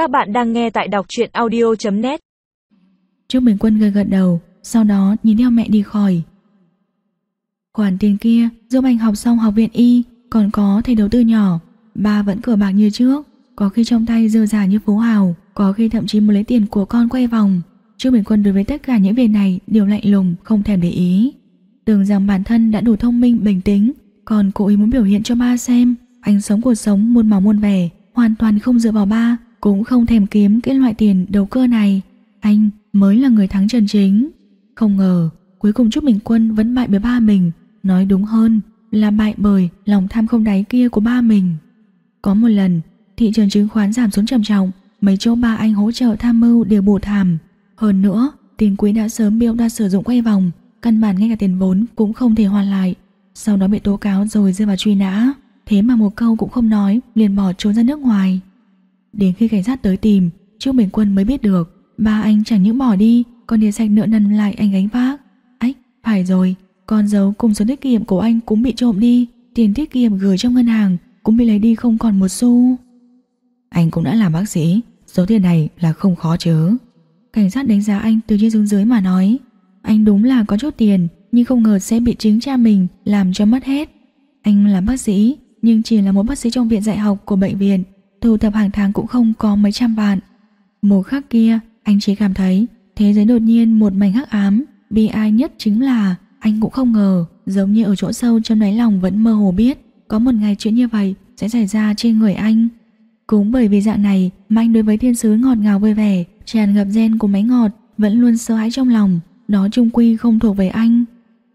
Các bạn đang nghe tại đọc truyện audio.net Trúc Bình Quân gật gật đầu, sau đó nhìn theo mẹ đi khỏi. Khoản tiền kia giúp anh học xong học viện y, còn có thầy đầu tư nhỏ, ba vẫn cờ bạc như trước, có khi trong tay dơ giả như phú hào, có khi thậm chí muốn lấy tiền của con quay vòng. Trương Bình Quân đối với tất cả những việc này đều lạnh lùng, không thèm để ý. Tưởng rằng bản thân đã đủ thông minh, bình tĩnh, còn cố ý muốn biểu hiện cho ba xem, anh sống cuộc sống muôn màu muôn vẻ, hoàn toàn không dựa vào ba, cũng không thèm kiếm cái loại tiền đầu cơ này. Anh mới là người thắng chân chính. Không ngờ, cuối cùng Trúc Bình Quân vẫn bại bởi ba mình, nói đúng hơn là bại bởi lòng tham không đáy kia của ba mình. Có một lần, thị trường chứng khoán giảm xuống trầm trọng, mấy chỗ ba anh hỗ trợ tham mưu đều bù thảm. Hơn nữa, tiền quỹ đã sớm bị ông ta sử dụng quay vòng, căn bản ngay cả tiền vốn cũng không thể hoàn lại. Sau đó bị tố cáo rồi rơi vào truy nã, thế mà một câu cũng không nói, liền bỏ trốn ra nước ngoài. Đến khi cảnh sát tới tìm, Trương Bình Quân mới biết được, ba anh chẳng những bỏ đi, còn để sạch nợ nần lại anh gánh vác. Ách, phải rồi, con dấu cùng số tiết kiệm của anh cũng bị trộm đi, tiền tiết kiệm gửi trong ngân hàng cũng bị lấy đi không còn một xu. Anh cũng đã làm bác sĩ, số tiền này là không khó chứ. Cảnh sát đánh giá anh từ trên xuống dưới mà nói, anh đúng là có chút tiền, nhưng không ngờ sẽ bị chính cha mình làm cho mất hết. Anh là bác sĩ, nhưng chỉ là một bác sĩ trong viện dạy học của bệnh viện, thu thập hàng tháng cũng không có mấy trăm vạn. Một khắc kia, anh chỉ cảm thấy thế giới đột nhiên một mảnh hắc ám, bi ai nhất chính là anh cũng không ngờ, giống như ở chỗ sâu trong đáy lòng vẫn mơ hồ biết, có một ngày chuyện như vậy sẽ xảy ra trên người anh. Cũng bởi vì dạng này mà anh đối với thiên sứ ngọt ngào vui vẻ, tràn ngập gen của máy ngọt, vẫn luôn sợ hãi trong lòng, đó trung quy không thuộc về anh.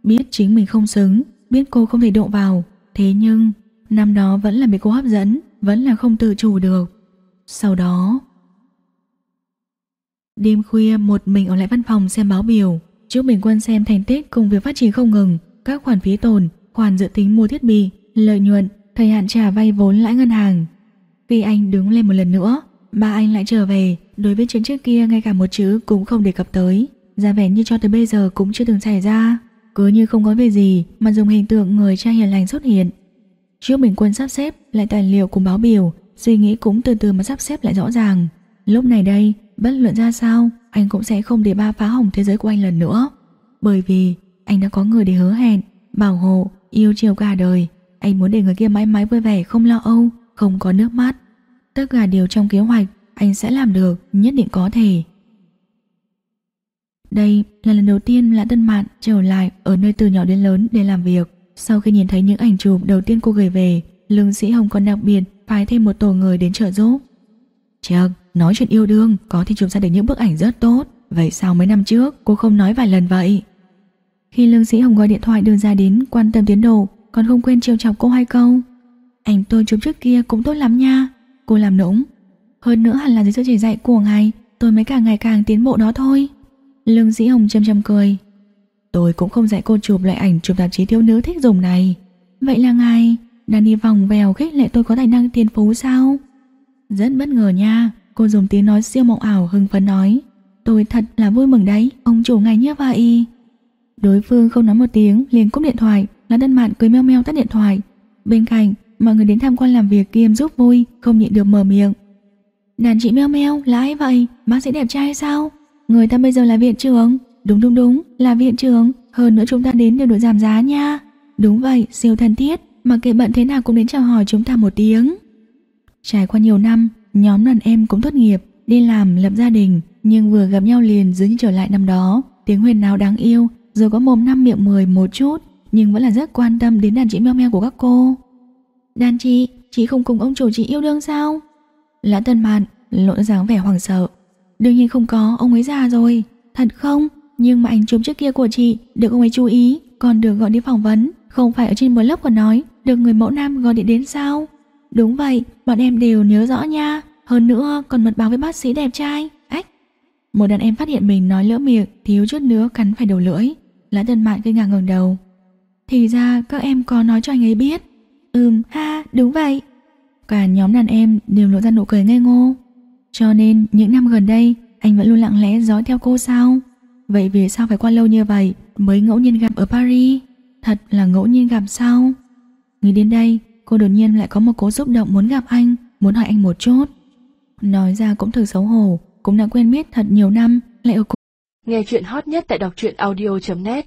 Biết chính mình không xứng, biết cô không thể độ vào, thế nhưng năm đó vẫn là bị cô hấp dẫn, vẫn là không tự chủ được. Sau đó... Đêm khuya một mình ở lại văn phòng xem báo biểu, Trước Bình Quân xem thành tích cùng việc phát triển không ngừng, các khoản phí tồn, khoản dự tính mua thiết bị, lợi nhuận, thời hạn trả vay vốn lãi ngân hàng. Khi anh đứng lên một lần nữa, ba anh lại trở về, đối với chuyện trước kia ngay cả một chữ cũng không đề cập tới, ra vẻ như cho tới bây giờ cũng chưa từng xảy ra, cứ như không có việc gì mà dùng hình tượng người cha hiền lành xuất hiện. Trước Bình Quân sắp xếp lại tài liệu cùng báo biểu, suy nghĩ cũng từ từ mà sắp xếp lại rõ ràng. Lúc này đây, bất luận ra sao, anh cũng sẽ không để ba phá hỏng thế giới của anh lần nữa. Bởi vì anh đã có người để hứa hẹn, bảo hộ, yêu chiều cả đời. Anh muốn để người kia mãi mãi vui vẻ, không lo âu, không có nước mắt. Tất cả điều trong kế hoạch anh sẽ làm được, nhất định có thể. Đây là lần đầu tiên Lã Tân Mạn trở lại ở nơi từ nhỏ đến lớn để làm việc. Sau khi nhìn thấy những ảnh chụp đầu tiên cô gửi về, lương sĩ Hồng còn đặc biệt phái thêm một tổ người đến trợ giúp. Chắc, nói chuyện yêu đương có thể chụp ra được những bức ảnh rất tốt. Vậy sao mấy năm trước cô không nói vài lần vậy? Khi lương sĩ Hồng gọi điện thoại đưa ra đến quan tâm tiến độ, còn không quên trêu chọc cô hai câu. Ảnh tôi chụp trước kia cũng tốt lắm nha. Cô làm nũng. Hơn nữa hẳn là dưới sự chỉ dạy của ngài, tôi mới càng ngày càng tiến bộ đó thôi. Lương sĩ Hồng châm châm cười. Tôi cũng không dạy cô chụp lại ảnh chụp tạp chí thiếu nữ thích dùng này. Vậy là ngài đang đi vòng vèo khích lệ tôi có tài năng tiền phú sao? Rất bất ngờ nha, cô dùng tiếng nói siêu mộng ảo hưng phấn nói. Tôi thật là vui mừng đấy, ông chủ ngài như vậy. Đối phương không nói một tiếng liền cúp điện thoại, là đơn mạn cười meo meo tắt điện thoại. Bên cạnh, mọi người đến tham quan làm việc kiêm giúp vui, không nhịn được mở miệng. Đàn chị meo meo là ai vậy? Bác sĩ đẹp trai sao? Người ta bây giờ là viện trưởng. Đúng đúng đúng, là viện trưởng. Hơn nữa chúng ta đến đều được giảm giá nha. Đúng vậy, siêu thân thiết. Mà kệ bận thế nào cũng đến chào hỏi chúng ta một tiếng. Trải qua nhiều năm, nhóm đàn em cũng tốt nghiệp, đi làm, lập gia đình. Nhưng vừa gặp nhau liền dường như trở lại năm đó. Tiếng huyền nào đáng yêu, giờ có mồm năm miệng mười một chút. Nhưng vẫn là rất quan tâm đến đàn chị meo meo của các cô. Đàn chị, chị không cùng ông chủ chị yêu đương sao? Lã Tân Mạn lộ dáng vẻ hoảng sợ. Đương nhiên không có, ông ấy già rồi. Thật không? Nhưng mà ảnh chụp trước kia của chị được ông ấy chú ý, còn được gọi đi phỏng vấn. Không phải ở trên blog còn nói, được người mẫu nam gọi điện đến sao? Đúng vậy, bọn em đều nhớ rõ nha. Hơn nữa còn mật báo với bác sĩ đẹp trai. Ách! Một đàn em phát hiện mình nói lỡ miệng, thiếu chút nữa cắn phải đầu lưỡi. Lã Tân Mạn kinh ngạc ngẩng đầu. Thì ra các em có nói cho anh ấy biết. Ừm, ha, đúng vậy. Cả nhóm đàn em đều lộ ra nụ cười ngây ngô. Cho nên những năm gần đây anh vẫn luôn lặng lẽ dõi theo cô sao? Vậy vì sao phải qua lâu như vậy mới ngẫu nhiên gặp ở Paris? Thật là ngẫu nhiên gặp sao? Nghĩ đến đây, cô đột nhiên lại có một cố xúc động muốn gặp anh, muốn hỏi anh một chút. nói ra cũng thử xấu hổ, cũng đã quen biết thật nhiều năm, lại ở cùng. Nghe chuyện hot nhất tại đọc truyện audio.net